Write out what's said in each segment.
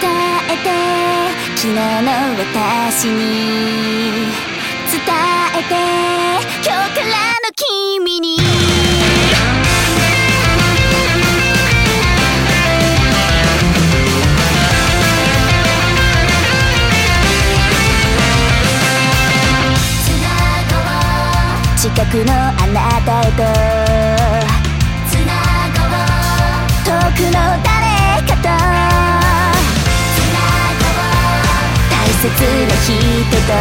伝えて昨日の私に伝えて今日からの君に。近くのあなたへと。繋がう。遠くの誰切な人と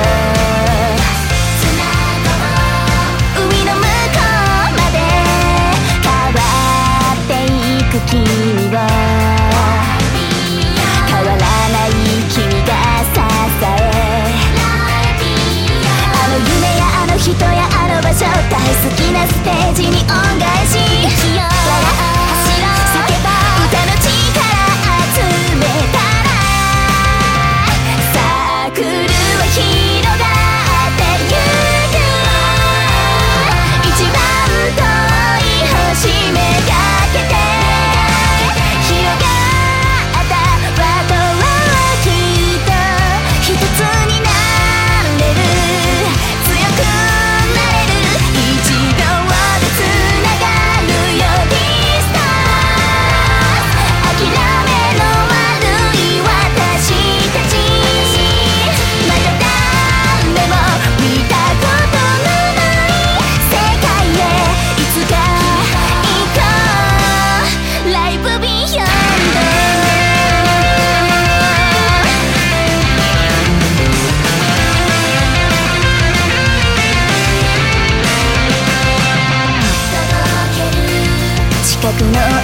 海の向こうまで。変わっていく君を。変わらない君が支え。あの夢やあの人やあの場所。大好きなステージに音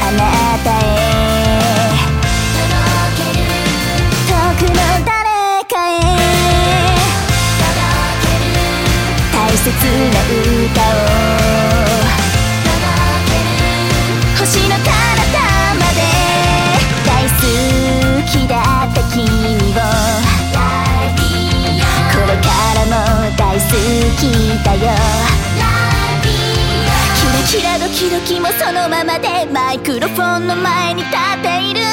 あなたへけるくのかへ大切な歌を星の彼方まで大好きだった君をこれからも大好きだよ。キラドキドキもそのままでマイクロフォンの前に立っている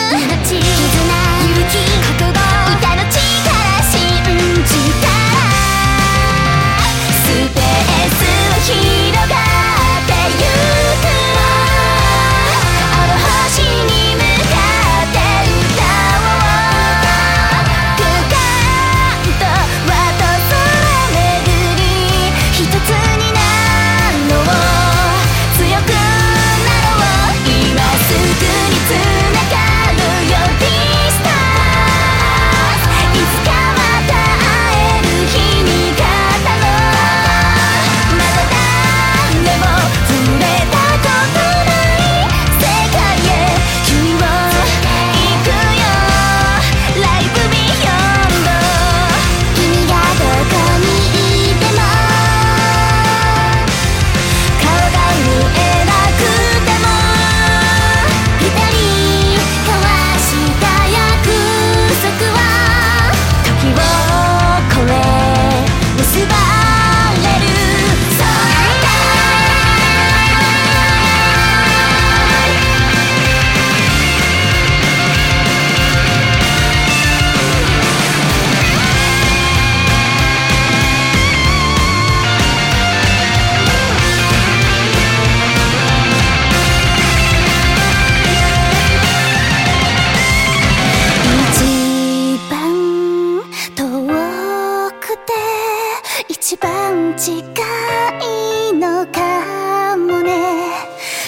近いのかもね。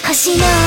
星の